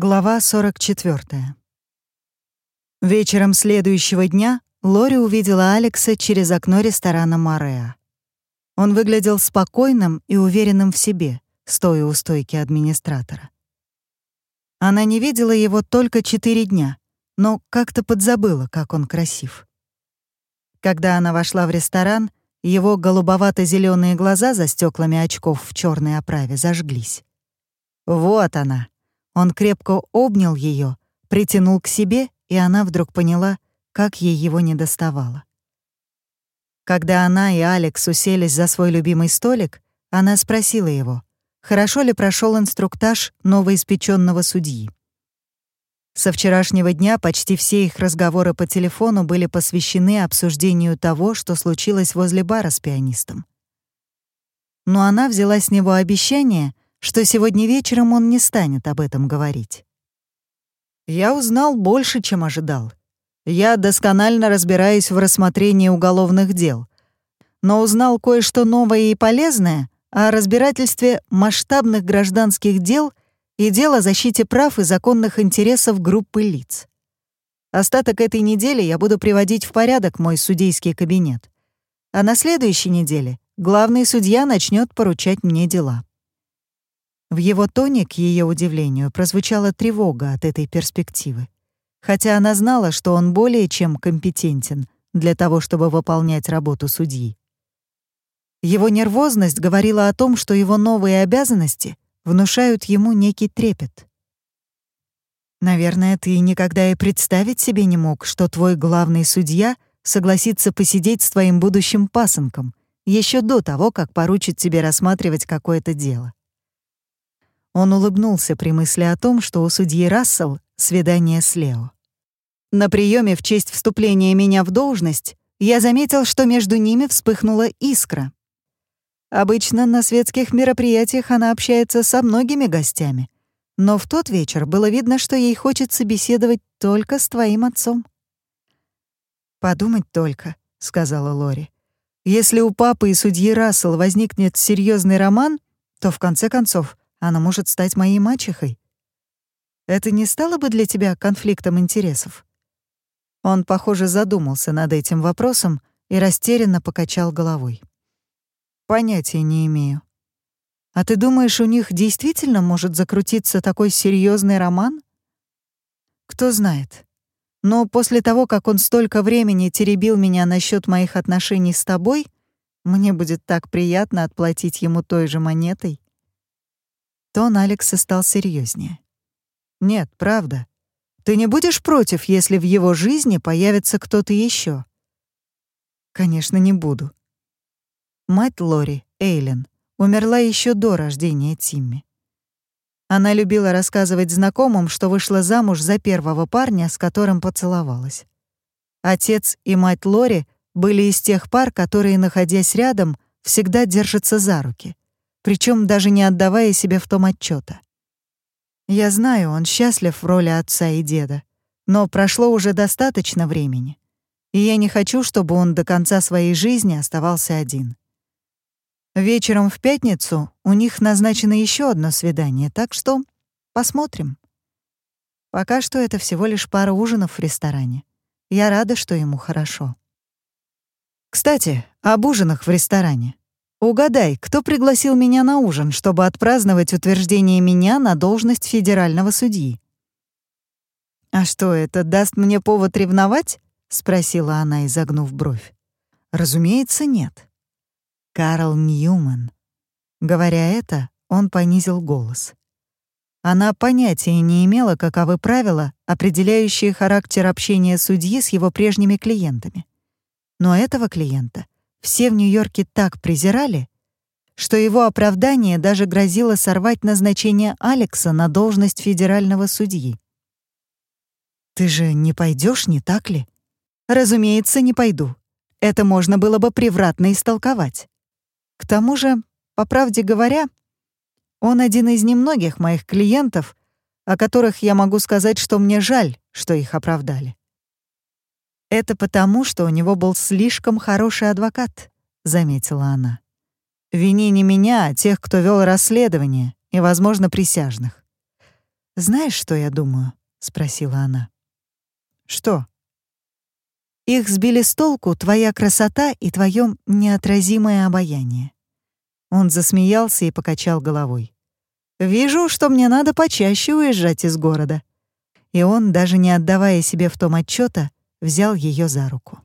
Глава 44. Вечером следующего дня Лори увидела Алекса через окно ресторана «Мореа». Он выглядел спокойным и уверенным в себе, стоя у стойки администратора. Она не видела его только четыре дня, но как-то подзабыла, как он красив. Когда она вошла в ресторан, его голубовато зеленые глаза за стеклами очков в черной оправе зажглись. Вот она, он крепко обнял ее, притянул к себе, и она вдруг поняла, как ей его не доставало. Когда она и Алекс уселись за свой любимый столик, она спросила его, хорошо ли прошел инструктаж новоиспеченного судьи. Со вчерашнего дня почти все их разговоры по телефону были посвящены обсуждению того, что случилось возле бара с пианистом. Но она взяла с него обещание, что сегодня вечером он не станет об этом говорить. Я узнал больше, чем ожидал. Я досконально разбираюсь в рассмотрении уголовных дел, но узнал кое-что новое и полезное о разбирательстве масштабных гражданских дел и дел о защите прав и законных интересов группы лиц. Остаток этой недели я буду приводить в порядок мой судейский кабинет. А на следующей неделе главный судья начнет поручать мне дела. В его тоне, к ее удивлению, прозвучала тревога от этой перспективы. Хотя она знала, что он более чем компетентен для того, чтобы выполнять работу судьи. Его нервозность говорила о том, что его новые обязанности внушают ему некий трепет. «Наверное, ты никогда и представить себе не мог, что твой главный судья согласится посидеть с твоим будущим пасынком еще до того, как поручит тебе рассматривать какое-то дело. Он улыбнулся при мысли о том, что у судьи Рассел свидание с Лео. На приеме в честь вступления меня в должность я заметил, что между ними вспыхнула искра. Обычно на светских мероприятиях она общается со многими гостями, но в тот вечер было видно, что ей хочется беседовать только с твоим отцом. «Подумать только», — сказала Лори. «Если у папы и судьи Рассел возникнет серьезный роман, то, в конце концов, она может стать моей мачехой. Это не стало бы для тебя конфликтом интересов?» Он, похоже, задумался над этим вопросом и растерянно покачал головой. «Понятия не имею. А ты думаешь, у них действительно может закрутиться такой серьезный роман? Кто знает. Но после того, как он столько времени теребил меня насчет моих отношений с тобой, мне будет так приятно отплатить ему той же монетой. Тон Алекса стал серьезнее. «Нет, правда. Ты не будешь против, если в его жизни появится кто-то еще? «Конечно, не буду». Мать Лори, Эйлен, умерла еще до рождения Тимми. Она любила рассказывать знакомым, что вышла замуж за первого парня, с которым поцеловалась. Отец и мать Лори были из тех пар, которые, находясь рядом, всегда держатся за руки причем даже не отдавая себе в том отчета. Я знаю, он счастлив в роли отца и деда, но прошло уже достаточно времени, и я не хочу, чтобы он до конца своей жизни оставался один. Вечером в пятницу у них назначено еще одно свидание, так что посмотрим. Пока что это всего лишь пара ужинов в ресторане. Я рада, что ему хорошо. Кстати, об ужинах в ресторане. Угадай, кто пригласил меня на ужин, чтобы отпраздновать утверждение меня на должность федерального судьи? «А что, это даст мне повод ревновать?» — спросила она, изогнув бровь. «Разумеется, нет». Карл Ньюман. Говоря это, он понизил голос. Она понятия не имела, каковы правила, определяющие характер общения судьи с его прежними клиентами. Но этого клиента — все в Нью-Йорке так презирали, что его оправдание даже грозило сорвать назначение Алекса на должность федерального судьи. «Ты же не пойдешь, не так ли?» «Разумеется, не пойду. Это можно было бы превратно истолковать. К тому же, по правде говоря, он один из немногих моих клиентов, о которых я могу сказать, что мне жаль, что их оправдали. «Это потому, что у него был слишком хороший адвокат», — заметила она. «Вини не меня, а тех, кто вел расследование, и, возможно, присяжных. «Знаешь, что я думаю?» — спросила она. «Что?» «Их сбили с толку твоя красота и твое неотразимое обаяние». Он засмеялся и покачал головой. «Вижу, что мне надо почаще уезжать из города». И он, даже не отдавая себе в том отчета, взял ее за руку.